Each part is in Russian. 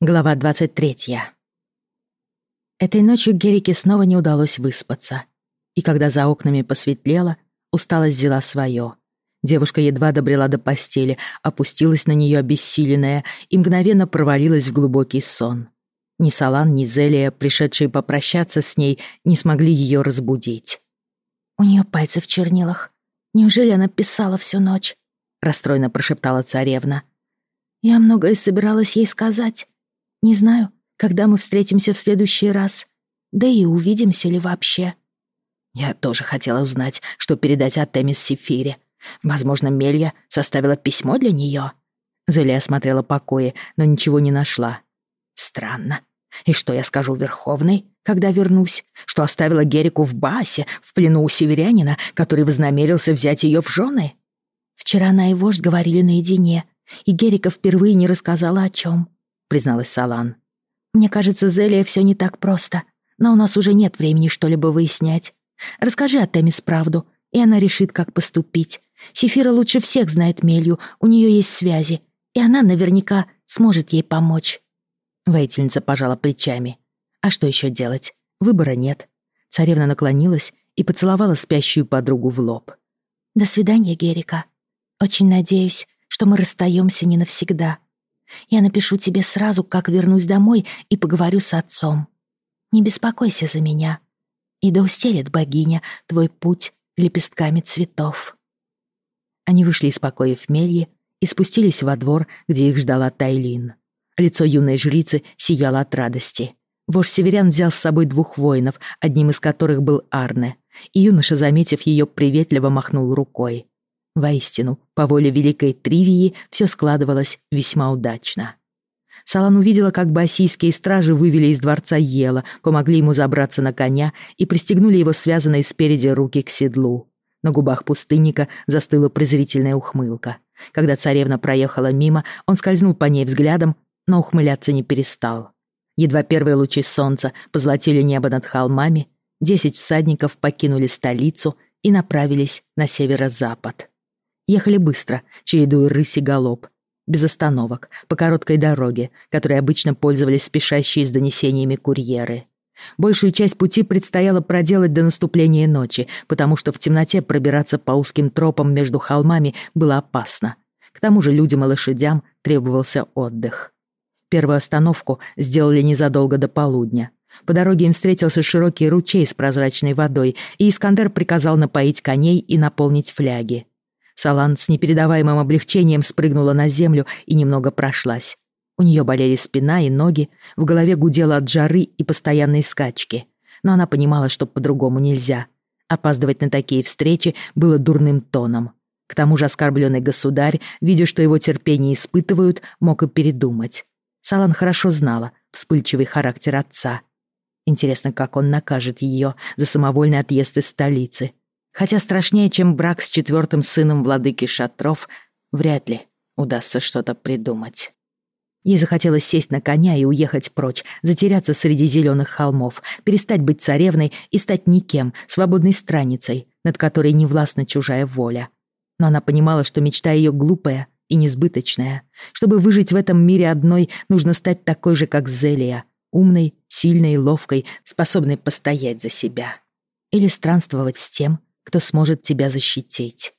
Глава 23. Этой ночью Герике снова не удалось выспаться. И когда за окнами посветлело, усталость взяла свое. Девушка едва добрела до постели, опустилась на нее обессиленная и мгновенно провалилась в глубокий сон. Ни Салан, ни Зелия, пришедшие попрощаться с ней, не смогли ее разбудить. «У нее пальцы в чернилах. Неужели она писала всю ночь?» — расстроенно прошептала царевна. «Я многое собиралась ей сказать, не знаю, когда мы встретимся в следующий раз. Да и увидимся ли вообще. Я тоже хотела узнать, что передать от Темис Сефире. Возможно, Мелья составила письмо для нее. Зелия осмотрела покои, но ничего не нашла. Странно. И что я скажу Верховной, когда вернусь? Что оставила Герику в Басе, в плену у северянина, который вознамерился взять ее в жены? Вчера она и вождь говорили наедине, и Герика впервые не рассказала о чем призналась Салан. «Мне кажется, Зелия все не так просто, но у нас уже нет времени что-либо выяснять. Расскажи о Темис правду, и она решит, как поступить. Сефира лучше всех знает Мелью, у нее есть связи, и она наверняка сможет ей помочь». Воительница пожала плечами. А что еще делать? Выбора нет. Царевна наклонилась и поцеловала спящую подругу в лоб. «До свидания, Герика. Очень надеюсь, что мы расстаемся не навсегда. Я напишу тебе сразу, как вернусь домой и поговорю с отцом. Не беспокойся за меня. И да устелит богиня твой путь лепестками цветов». Они вышли из покоев Мельи и спустились во двор, где их ждала Тайлин. Лицо юной жрицы сияло от радости. Вождь северян взял с собой двух воинов, одним из которых был Арне, и юноша, заметив ее, приветливо махнул рукой. Воистину, по воле великой Тривии все складывалось весьма удачно. Салан увидела, как басийские стражи вывели из дворца Ела, помогли ему забраться на коня и пристегнули его связанные спереди руки к седлу. На губах пустынника застыла презрительная ухмылка. Когда царевна проехала мимо, он скользнул по ней взглядом, но ухмыляться не перестал. Едва первые лучи солнца позолотили небо над холмами, десять всадников покинули столицу и направились на северо-запад. Ехали быстро, чередуя рысь и галоп, без остановок, по короткой дороге, которой обычно пользовались спешащие с донесениями курьеры. Большую часть пути предстояло проделать до наступления ночи, потому что в темноте пробираться по узким тропам между холмами было опасно. К тому же людям и лошадям требовался отдых. Первую остановку сделали незадолго до полудня. По дороге им встретился широкий ручей с прозрачной водой, и Искандер приказал напоить коней и наполнить фляги. Салан с непередаваемым облегчением спрыгнула на землю и немного прошлась. У нее болели спина и ноги, в голове гудело от жары и постоянной скачки. Но она понимала, что по-другому нельзя. Опаздывать на такие встречи было дурным тоном. К тому же оскорбленный государь, видя, что его терпение испытывают, мог и передумать. Салан хорошо знала вспыльчивый характер отца. Интересно, как он накажет ее за самовольный отъезд из столицы. Хотя страшнее, чем брак с четвертым сыном владыки Шатров, вряд ли удастся что-то придумать. Ей захотелось сесть на коня и уехать прочь, затеряться среди зеленых холмов, перестать быть царевной и стать никем, свободной страницей, над которой не властна чужая воля. Но она понимала, что мечта ее глупая и несбыточная. Чтобы выжить в этом мире одной, нужно стать такой же, как Зелия, умной, сильной и ловкой, способной постоять за себя. Или странствовать с тем, кто сможет тебя защитить.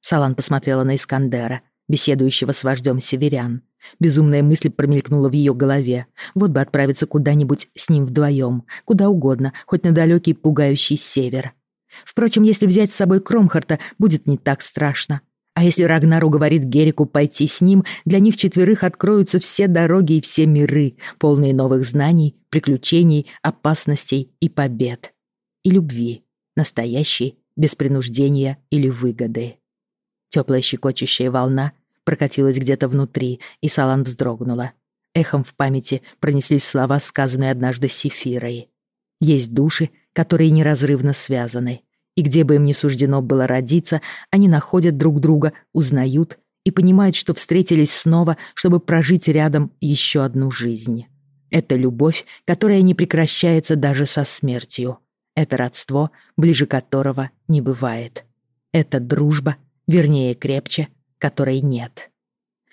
Салан посмотрела на Искандера, беседующего с вождем северян. Безумная мысль промелькнула в ее голове. Вот бы отправиться куда-нибудь с ним вдвоем, куда угодно, хоть на далекий пугающий север. Впрочем, если взять с собой Кромхарта, будет не так страшно. А если Рагнар уговорит Герику пойти с ним, для них четверых откроются все дороги и все миры, полные новых знаний, приключений, опасностей и побед. И любви, настоящей без принуждения или выгоды. Теплая щекочущая волна прокатилась где-то внутри, и Салан вздрогнула. Эхом в памяти пронеслись слова, сказанные однажды Сефирой. Есть души, которые неразрывно связаны, и где бы им ни суждено было родиться, они находят друг друга, узнают и понимают, что встретились снова, чтобы прожить рядом еще одну жизнь. Это любовь, которая не прекращается даже со смертью. Это родство, ближе которого не бывает. Это дружба, вернее, крепче, которой нет.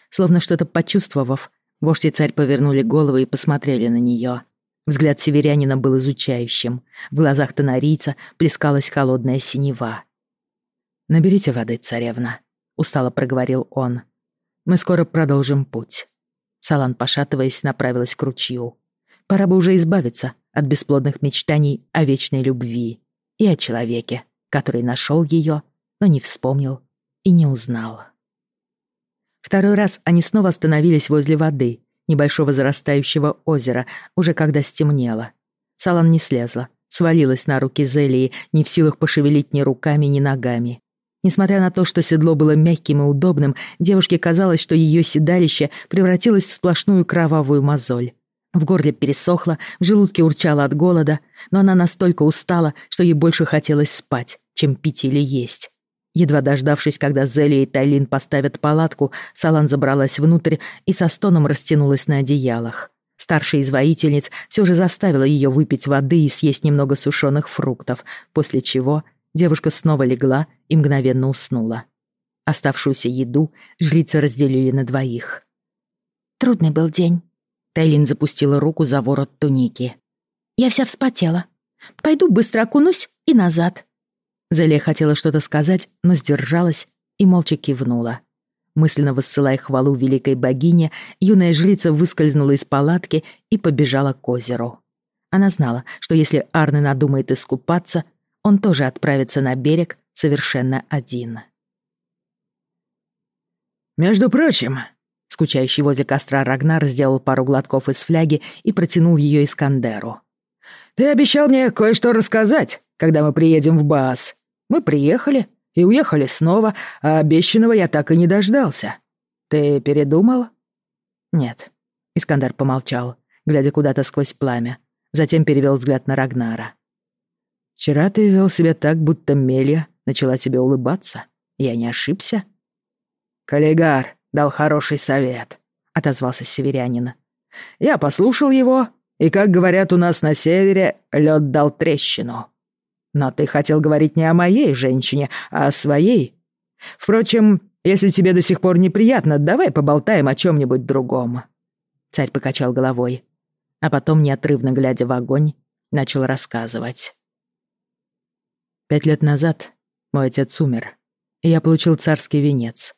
Словно что-то почувствовав, Вождь и царь повернули головы и посмотрели на нее. Взгляд северянина был изучающим. В глазах тонарийца плескалась холодная синева. «Наберите воды, царевна», — устало проговорил он. «Мы скоро продолжим путь». Салан, пошатываясь, направилась к ручью. Пора бы уже избавиться от бесплодных мечтаний о вечной любви и о человеке, который нашел ее, но не вспомнил и не узнал. Второй раз они снова остановились возле воды, небольшого зарастающего озера, уже когда стемнело. Салан не слезла, свалилась на руки Зелии, не в силах пошевелить ни руками, ни ногами. Несмотря на то, что седло было мягким и удобным, девушке казалось, что ее седалище превратилось в сплошную кровавую мозоль. В горле пересохло, в желудке урчало от голода, но она настолько устала, что ей больше хотелось спать, чем пить или есть. Едва дождавшись, когда Зелия и Тайлин поставят палатку, Салан забралась внутрь и со стоном растянулась на одеялах. Старшая из воительниц все же заставила ее выпить воды и съесть немного сушеных фруктов, после чего девушка снова легла и мгновенно уснула. Оставшуюся еду жрицы разделили на двоих. «Трудный был день», — Тайлин запустила руку за ворот туники. «Я вся вспотела. Пойду быстро окунусь и назад». Зелия хотела что-то сказать, но сдержалась и молча кивнула. Мысленно воссылая хвалу великой богине, юная жрица выскользнула из палатки и побежала к озеру. Она знала, что если Арне надумает искупаться, он тоже отправится на берег совершенно один. «Между прочим», — скучающий возле костра Рагнар сделал пару глотков из фляги и протянул ее Искандеру. «Ты обещал мне кое-что рассказать, когда мы приедем в Баас. Мы приехали и уехали снова, а обещанного я так и не дождался. Ты передумал?» «Нет». Искандер помолчал, глядя куда-то сквозь пламя. Затем перевел взгляд на Рагнара. «Вчера ты вел себя так, будто Мелья начала тебе улыбаться. Я не ошибся?» «Каллигар дал хороший совет», — отозвался северянин. «Я послушал его, и, как говорят у нас на севере, лед дал трещину. Но ты хотел говорить не о моей женщине, а о своей. Впрочем, если тебе до сих пор неприятно, давай поболтаем о чем-нибудь другом». Царь покачал головой, а потом, неотрывно глядя в огонь, начал рассказывать. Пять лет назад мой отец умер, и я получил царский венец,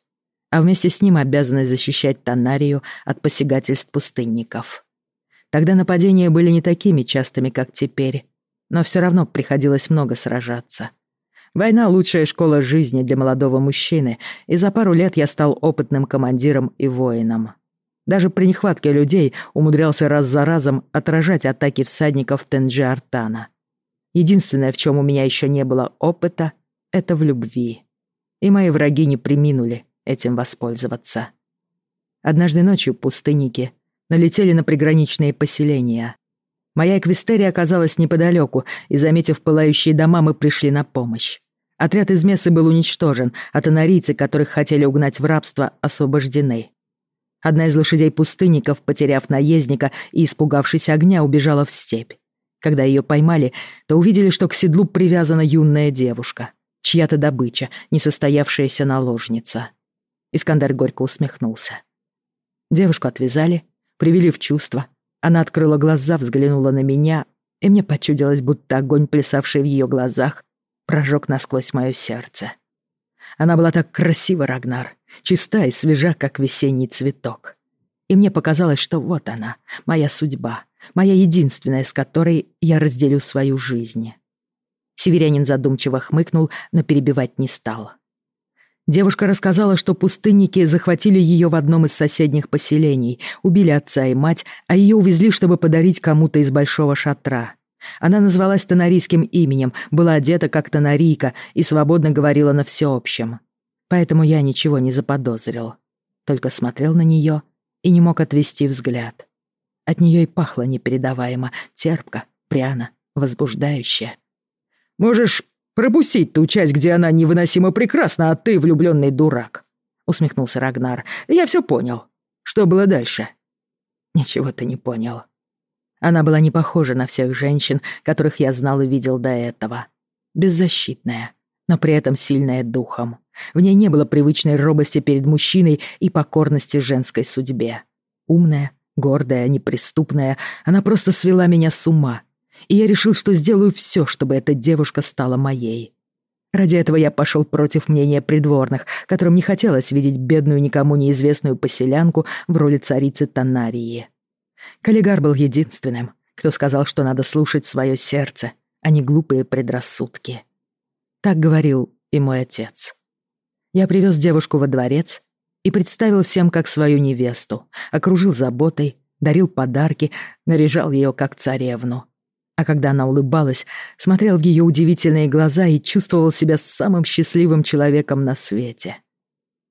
а вместе с ним обязанность защищать Танарию от посягательств пустынников. Тогда нападения были не такими частыми, как теперь, но все равно приходилось много сражаться. Война — лучшая школа жизни для молодого мужчины, и за пару лет я стал опытным командиром и воином. Даже при нехватке людей умудрялся раз за разом отражать атаки всадников Тенджи-Артана. Единственное, в чем у меня еще не было опыта, это в любви. И мои враги не приминули этим воспользоваться. Однажды ночью пустынники налетели на приграничные поселения. Моя эквистерия оказалась неподалеку, и, заметив пылающие дома, мы пришли на помощь. Отряд из Мессы был уничтожен, а тонарийцы, которых хотели угнать в рабство, освобождены. Одна из лошадей пустынников, потеряв наездника и испугавшись огня, убежала в степь. Когда ее поймали, то увидели, что к седлу привязана юная девушка, чья-то добыча, несостоявшаяся наложница. Искандер горько усмехнулся. Девушку отвязали, привели в чувство, она открыла глаза, взглянула на меня, и мне почудилось, будто огонь, плясавший в ее глазах, прожег насквозь мое сердце. Она была так красива, Рагнар, чиста и свежа, как весенний цветок. И мне показалось, что вот она, моя судьба, моя единственная, с которой я разделю свою жизнь. Северянин задумчиво хмыкнул, но перебивать не стал. Девушка рассказала, что пустынники захватили ее в одном из соседних поселений, убили отца и мать, а ее увезли, чтобы подарить кому-то из большого шатра. Она назвалась тонарийским именем, была одета как тонарийка и свободно говорила на всеобщем. Поэтому я ничего не заподозрил. Только смотрел на нее и не мог отвести взгляд. От нее и пахло непередаваемо, терпко, пряно, возбуждающе. «Можешь Пропустить ту часть, где она невыносимо прекрасна, а ты влюбленный дурак», — усмехнулся Рагнар. «Я все понял. Что было дальше?» «Ничего ты не понял». Она была не похожа на всех женщин, которых я знал и видел до этого. Беззащитная, но при этом сильная духом. В ней не было привычной робости перед мужчиной и покорности женской судьбе. Умная, Гордая, неприступная, она просто свела меня с ума. И я решил, что сделаю все, чтобы эта девушка стала моей. Ради этого я пошел против мнения придворных, которым не хотелось видеть бедную никому неизвестную поселянку в роли царицы Танарии. Каллигар был единственным, кто сказал, что надо слушать свое сердце, а не глупые предрассудки. Так говорил и мой отец. Я привез девушку во дворец и представил всем как свою невесту, окружил заботой, дарил подарки, наряжал ее как царевну. А когда она улыбалась, смотрел в ее удивительные глаза и чувствовал себя самым счастливым человеком на свете.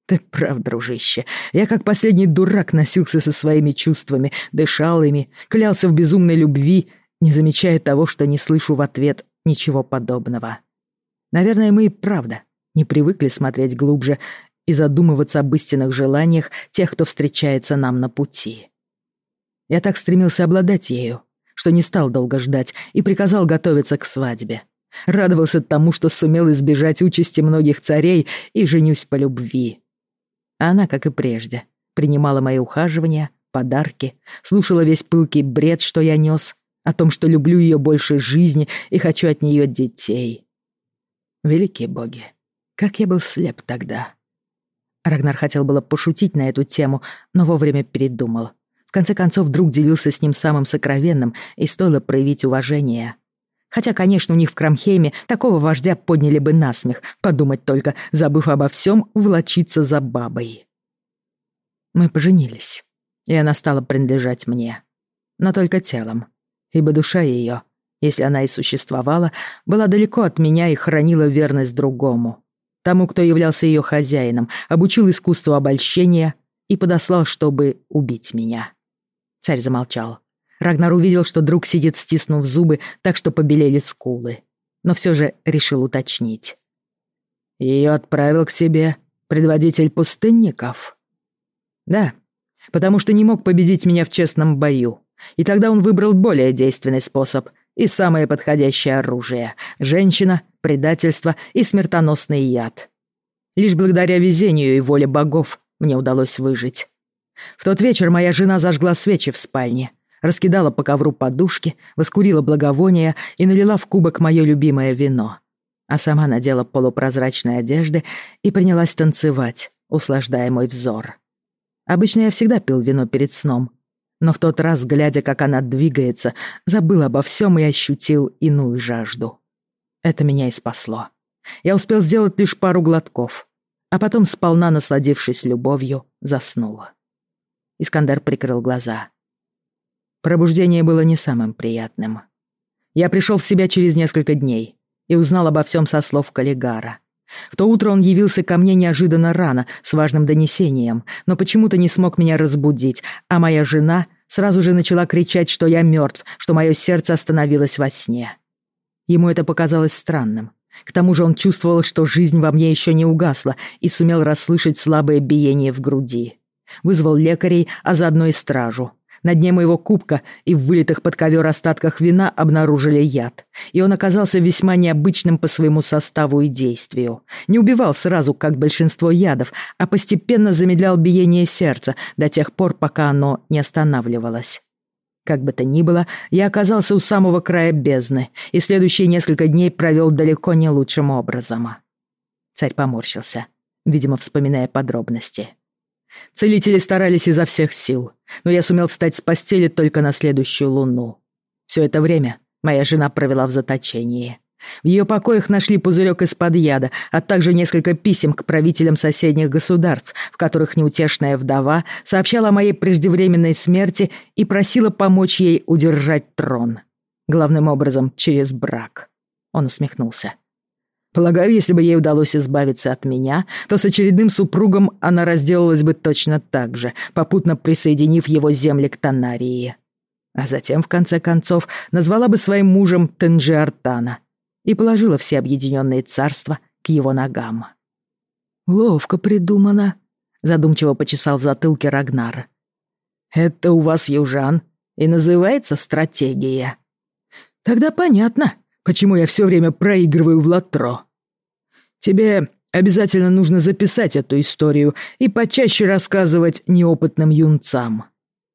Ты прав, дружище. Я как последний дурак носился со своими чувствами, дышал ими, клялся в безумной любви, не замечая того, что не слышу в ответ ничего подобного. Наверное, мы и правда не привыкли смотреть глубже и задумываться об истинных желаниях тех, кто встречается нам на пути. Я так стремился обладать ею, что не стал долго ждать и приказал готовиться к свадьбе. Радовался тому, что сумел избежать участи многих царей и женюсь по любви. Она, как и прежде, принимала мои ухаживания, подарки, слушала весь пылкий бред, что я нес, о том, что люблю ее больше жизни и хочу от нее детей. Великие боги, как я был слеп тогда. Рагнар хотел было пошутить на эту тему, но вовремя передумал. Конце концов, друг делился с ним самым сокровенным, и стоило проявить уважение. Хотя, конечно, у них в Крамхейме такого вождя подняли бы насмех, подумать только, забыв обо всем, влочиться за бабой. Мы поженились, и она стала принадлежать мне. Но только телом, ибо душа ее, если она и существовала, была далеко от меня и хранила верность другому тому, кто являлся ее хозяином, обучил искусству обольщения и подослал, чтобы убить меня. Царь замолчал. Рагнар увидел, что друг сидит, стиснув зубы, так что побелели скулы. Но все же решил уточнить. Ее отправил к себе предводитель пустынников? Да, потому что не мог победить меня в честном бою. И тогда он выбрал более действенный способ и самое подходящее оружие — женщина, предательство и смертоносный яд. Лишь благодаря везению и воле богов мне удалось выжить. В тот вечер моя жена зажгла свечи в спальне, раскидала по ковру подушки, воскурила благовония и налила в кубок мое любимое вино. А сама надела полупрозрачные одежды и принялась танцевать, услаждая мой взор. Обычно я всегда пил вино перед сном, но в тот раз, глядя, как она двигается, забыл обо всем и ощутил иную жажду. Это меня и спасло. Я успел сделать лишь пару глотков, а потом, сполна насладившись любовью, заснула. Искандер прикрыл глаза. Пробуждение было не самым приятным. Я пришел в себя через несколько дней и узнал обо всем со слов Каллигара. В то утро он явился ко мне неожиданно рано, с важным донесением, но почему-то не смог меня разбудить, а моя жена сразу же начала кричать, что я мертв, что мое сердце остановилось во сне. Ему это показалось странным. К тому же он чувствовал, что жизнь во мне еще не угасла и сумел расслышать слабое биение в груди. Вызвал лекарей, а заодно и стражу. На дне моего кубка и в вылитых под ковер остатках вина обнаружили яд. И он оказался весьма необычным по своему составу и действию. Не убивал сразу, как большинство ядов, а постепенно замедлял биение сердца до тех пор, пока оно не останавливалось. Как бы то ни было, я оказался у самого края бездны, и следующие несколько дней провел далеко не лучшим образом. Царь поморщился, видимо, вспоминая подробности. Целители старались изо всех сил, но я сумел встать с постели только на следующую луну. Все это время моя жена провела в заточении. В ее покоях нашли пузырек из-под яда, а также несколько писем к правителям соседних государств, в которых неутешная вдова сообщала о моей преждевременной смерти и просила помочь ей удержать трон. Главным образом, через брак. Он усмехнулся. Полагаю, если бы ей удалось избавиться от меня, то с очередным супругом она разделалась бы точно так же, попутно присоединив его земли к Танарии. А затем, в конце концов, назвала бы своим мужем Тенджиартана, и положила все объединенные царства к его ногам. «Ловко придумано», — задумчиво почесал в затылке Рагнар. «Это у вас, южан, и называется стратегия». «Тогда понятно, почему я все время проигрываю в лотро. Тебе обязательно нужно записать эту историю и почаще рассказывать неопытным юнцам».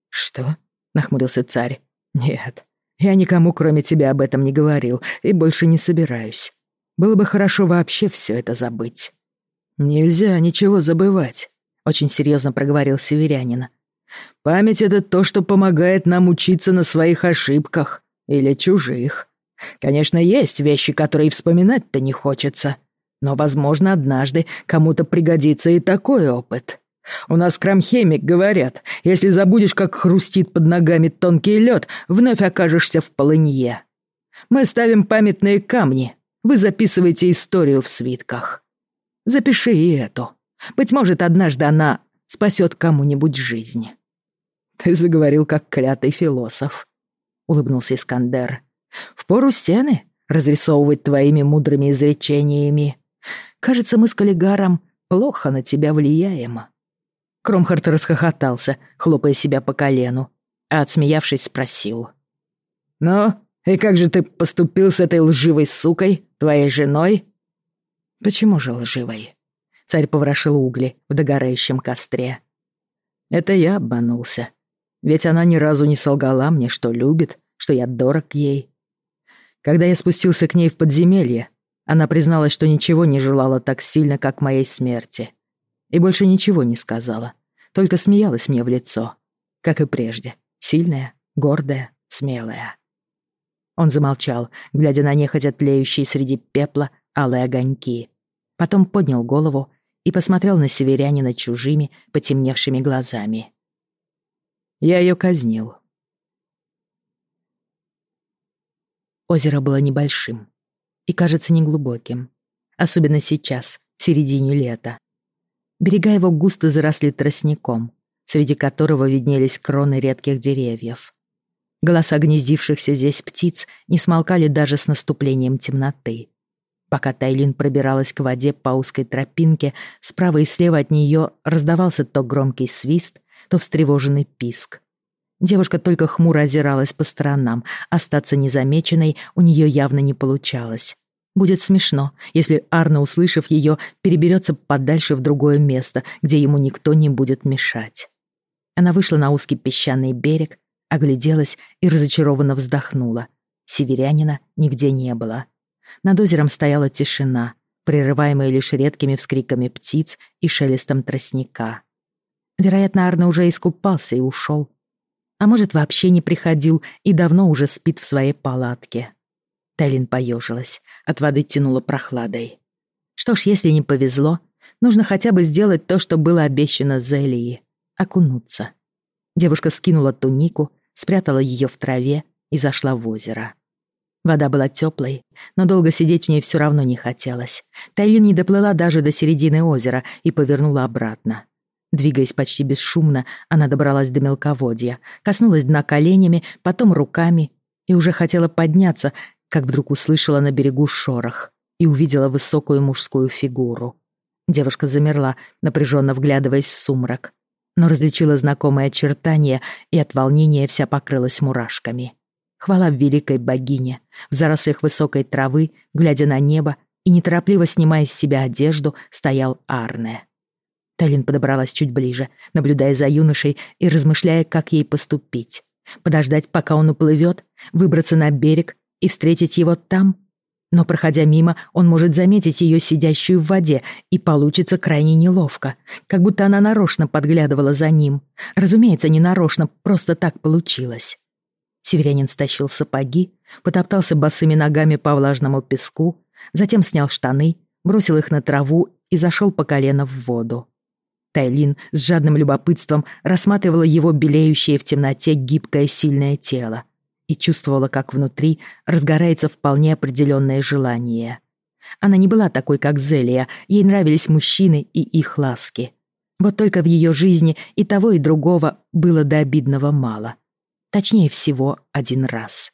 «Что?» — нахмурился царь. «Нет, я никому, кроме тебя, об этом не говорил и больше не собираюсь. Было бы хорошо вообще все это забыть». «Нельзя ничего забывать», — очень серьезно проговорил северянин. «Память — это то, что помогает нам учиться на своих ошибках или чужих. Конечно, есть вещи, которые вспоминать-то не хочется, но, возможно, однажды кому-то пригодится и такой опыт. У нас крамхемик говорят, если забудешь, как хрустит под ногами тонкий лед, вновь окажешься в полынье. Мы ставим памятные камни, вы записываете историю в свитках. Запиши и эту. Быть может, однажды она спасет кому-нибудь жизнь. Ты заговорил, как клятый философ, — улыбнулся Искандер. В пору стены разрисовывать твоими мудрыми изречениями. Кажется, мы с коллегаром плохо на тебя влияем». Кромхард расхохотался, хлопая себя по колену, а отсмеявшись спросил. «Ну, и как же ты поступил с этой лживой сукой, твоей женой?» «Почему же лживой?» Царь поворошил угли в догорающем костре. «Это я обманулся. Ведь она ни разу не солгала мне, что любит, что я дорог ей. Когда я спустился к ней в подземелье, она призналась, что ничего не желала так сильно, как моей смерти. И больше ничего не сказала, только смеялась мне в лицо, как и прежде, сильная, гордая, смелая. Он замолчал, глядя на нехотя тлеющие среди пепла алые огоньки. Потом поднял голову и посмотрел на северянина чужими, потемневшими глазами. Я ее казнил. Озеро было небольшим и, кажется, неглубоким. Особенно сейчас, в середине лета. Берега его густо заросли тростником, среди которого виднелись кроны редких деревьев. Голоса гнездившихся здесь птиц не смолкали даже с наступлением темноты. Пока Тайлин пробиралась к воде по узкой тропинке, справа и слева от нее раздавался то громкий свист, то встревоженный писк. Девушка только хмуро озиралась по сторонам. Остаться незамеченной у нее явно не получалось. Будет смешно, если Арна, услышав ее, переберется подальше в другое место, где ему никто не будет мешать. Она вышла на узкий песчаный берег, огляделась и разочарованно вздохнула. Северянина нигде не было. Над озером стояла тишина, прерываемая лишь редкими вскриками птиц и шелестом тростника. Вероятно, Арна уже искупался и ушел, а может, вообще не приходил и давно уже спит в своей палатке. Талин поежилась, от воды тянула прохладой. Что ж, если не повезло, нужно хотя бы сделать то, что было обещано Зелии — окунуться. Девушка скинула тунику, спрятала ее в траве и зашла в озеро. Вода была теплой, но долго сидеть в ней все равно не хотелось. Тайлин не доплыла даже до середины озера и повернула обратно. Двигаясь почти бесшумно, она добралась до мелководья, коснулась дна коленями, потом руками и уже хотела подняться, как вдруг услышала на берегу шорох и увидела высокую мужскую фигуру. Девушка замерла, напряженно вглядываясь в сумрак, но различила знакомые очертания и от волнения вся покрылась мурашками. Хвала великой богине, в зарослях высокой травы, глядя на небо и неторопливо снимая с себя одежду, стоял Арне. Талин подобралась чуть ближе, наблюдая за юношей и размышляя, как ей поступить. Подождать, пока он уплывет, выбраться на берег и встретить его там? Но, проходя мимо, он может заметить ее сидящую в воде, и получится крайне неловко, как будто она нарочно подглядывала за ним. Разумеется, не нарочно, просто так получилось. Северянин стащил сапоги, потоптался босыми ногами по влажному песку, затем снял штаны, бросил их на траву и зашел по колено в воду. Тайлин с жадным любопытством рассматривала его белеющее в темноте гибкое сильное тело и чувствовала, как внутри разгорается вполне определенное желание. Она не была такой, как Зелия, ей нравились мужчины и их ласки. Вот только в ее жизни и того, и другого было до обидного мало. Точнее всего, один раз.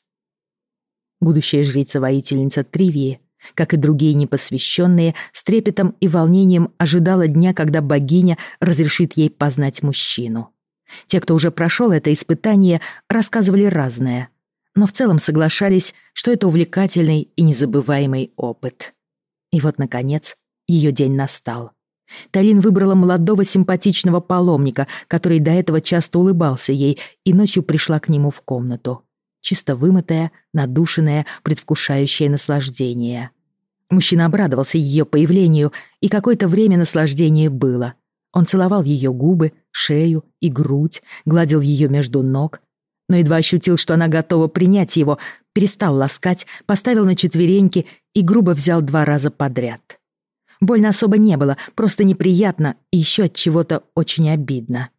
Будущая жрица-воительница Тривии как и другие непосвященные, с трепетом и волнением ожидала дня, когда богиня разрешит ей познать мужчину. Те, кто уже прошел это испытание, рассказывали разное, но в целом соглашались, что это увлекательный и незабываемый опыт. И вот, наконец, ее день настал. Талин выбрала молодого симпатичного паломника, который до этого часто улыбался ей, и ночью пришла к нему в комнату. Чисто вымытая, надушенная, предвкушающая наслаждение. Мужчина обрадовался ее появлению, и какое-то время наслаждение было. Он целовал ее губы, шею и грудь, гладил ее между ног, но едва ощутил, что она готова принять его, перестал ласкать, поставил на четвереньки и грубо взял два раза подряд. Больно особо не было, просто неприятно и еще от чего-то очень обидно.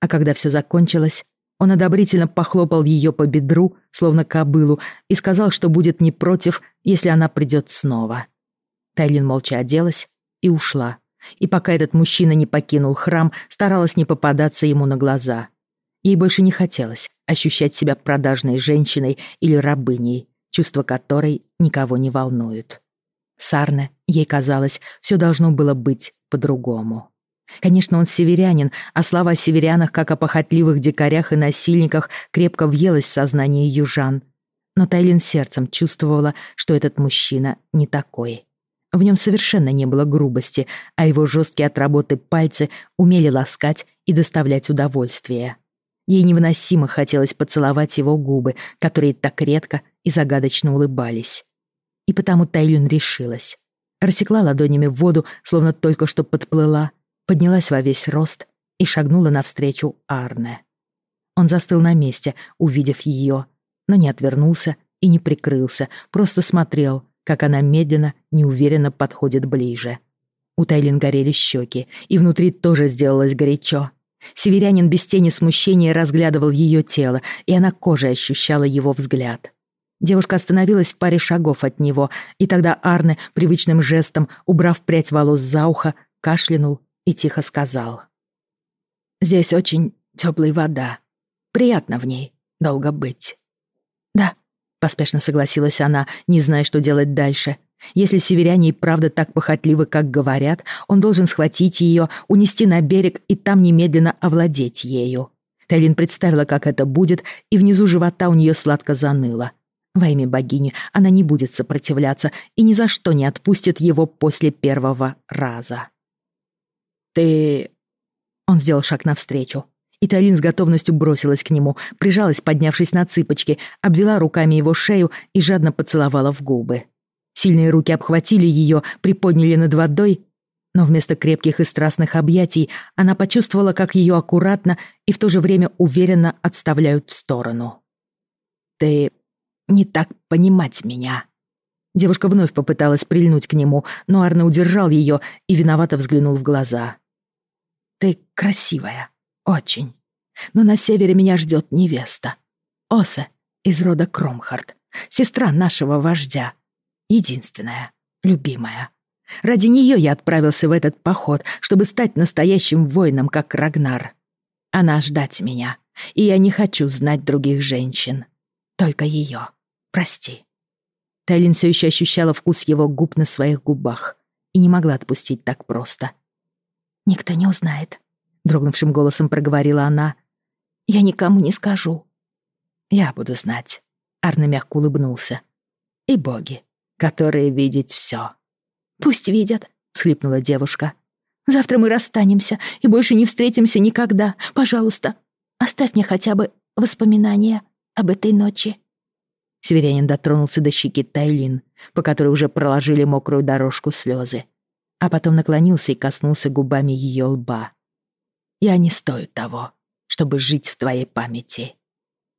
А когда все закончилось, он одобрительно похлопал ее по бедру, словно кобылу, и сказал, что будет не против, если она придет снова. Тайлин молча оделась и ушла. И пока этот мужчина не покинул храм, старалась не попадаться ему на глаза. Ей больше не хотелось ощущать себя продажной женщиной или рабыней, чувства которой никого не волнуют. Сарне, ей казалось, все должно было быть по-другому. Конечно, он северянин, а слова о северянах, как о похотливых дикарях и насильниках, крепко въелась в сознание южан. Но Тайлин сердцем чувствовала, что этот мужчина не такой. В нем совершенно не было грубости, а его жесткие от работы пальцы умели ласкать и доставлять удовольствие. Ей невыносимо хотелось поцеловать его губы, которые так редко и загадочно улыбались. И потому Тайлюн решилась. Рассекла ладонями в воду, словно только что подплыла, поднялась во весь рост и шагнула навстречу Арне. Он застыл на месте, увидев ее, но не отвернулся и не прикрылся, просто смотрел, как она медленно, неуверенно подходит ближе. У Тайлин горели щеки, и внутри тоже сделалось горячо. Северянин без тени смущения разглядывал ее тело, и она кожей ощущала его взгляд. Девушка остановилась в паре шагов от него, и тогда Арне привычным жестом, убрав прядь волос за ухо, кашлянул и тихо сказал. «Здесь очень теплая вода. Приятно в ней долго быть». «Да», — поспешно согласилась она, не зная, что делать дальше — если северяне и правда так похотливы, как говорят, он должен схватить ее, унести на берег и там немедленно овладеть ею. Тайлин представила, как это будет, и внизу живота у нее сладко заныло. Во имя богини она не будет сопротивляться и ни за что не отпустит его после первого раза. «Ты...» Он сделал шаг навстречу. И Талин с готовностью бросилась к нему, прижалась, поднявшись на цыпочки, обвела руками его шею и жадно поцеловала в губы. Сильные руки обхватили ее, приподняли над водой, но вместо крепких и страстных объятий она почувствовала, как ее аккуратно и в то же время уверенно отставляют в сторону. «Ты не так понимать меня». Девушка вновь попыталась прильнуть к нему, но Арне удержал ее и виновато взглянул в глаза. «Ты красивая, очень. Но на севере меня ждет невеста. Оса из рода Кромхард, сестра нашего вождя единственная, любимая. Ради нее я отправился в этот поход, чтобы стать настоящим воином, как Рагнар. Она ждать меня, и я не хочу знать других женщин. Только ее. Прости. Тайлин все еще ощущала вкус его губ на своих губах и не могла отпустить так просто. «Никто не узнает», — дрогнувшим голосом проговорила она. «Я никому не скажу». «Я буду знать», — Арна мягко улыбнулся. «И боги которые видеть все. «Пусть видят», — схлипнула девушка. «Завтра мы расстанемся и больше не встретимся никогда. Пожалуйста, оставь мне хотя бы воспоминания об этой ночи». Северянин дотронулся до щеки Тайлин, по которой уже проложили мокрую дорожку слезы, а потом наклонился и коснулся губами ее лба. «Я не стою того, чтобы жить в твоей памяти».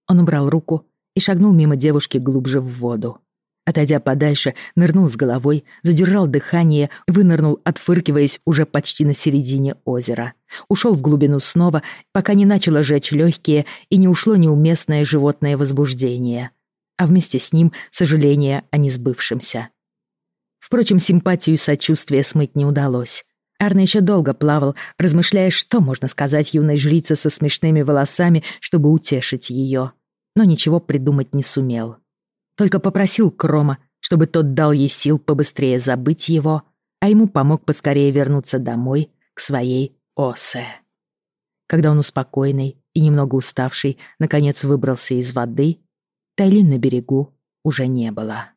Он убрал руку и шагнул мимо девушки глубже в воду. Отойдя подальше, нырнул с головой, задержал дыхание, вынырнул, отфыркиваясь уже почти на середине озера. Ушел в глубину снова, пока не начало жечь легкие и не ушло неуместное животное возбуждение. А вместе с ним сожаление о несбывшемся. Впрочем, симпатию и сочувствие смыть не удалось. Арна еще долго плавал, размышляя, что можно сказать юной жрице со смешными волосами, чтобы утешить ее. Но ничего придумать не сумел. Только попросил Крома, чтобы тот дал ей сил побыстрее забыть его, а ему помог поскорее вернуться домой, к своей Осе. Когда он успокоенный и немного уставший, наконец выбрался из воды, Тайлин на берегу уже не было.